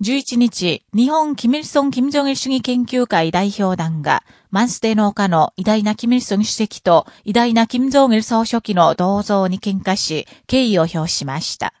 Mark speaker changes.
Speaker 1: 11日、日本キミルソン・キム・ジョギル主義研究会代表団が、マンステの丘の偉大なキミルソン主席と偉大なキム・ジョギル総書記の銅像に喧嘩し、敬意を表しました。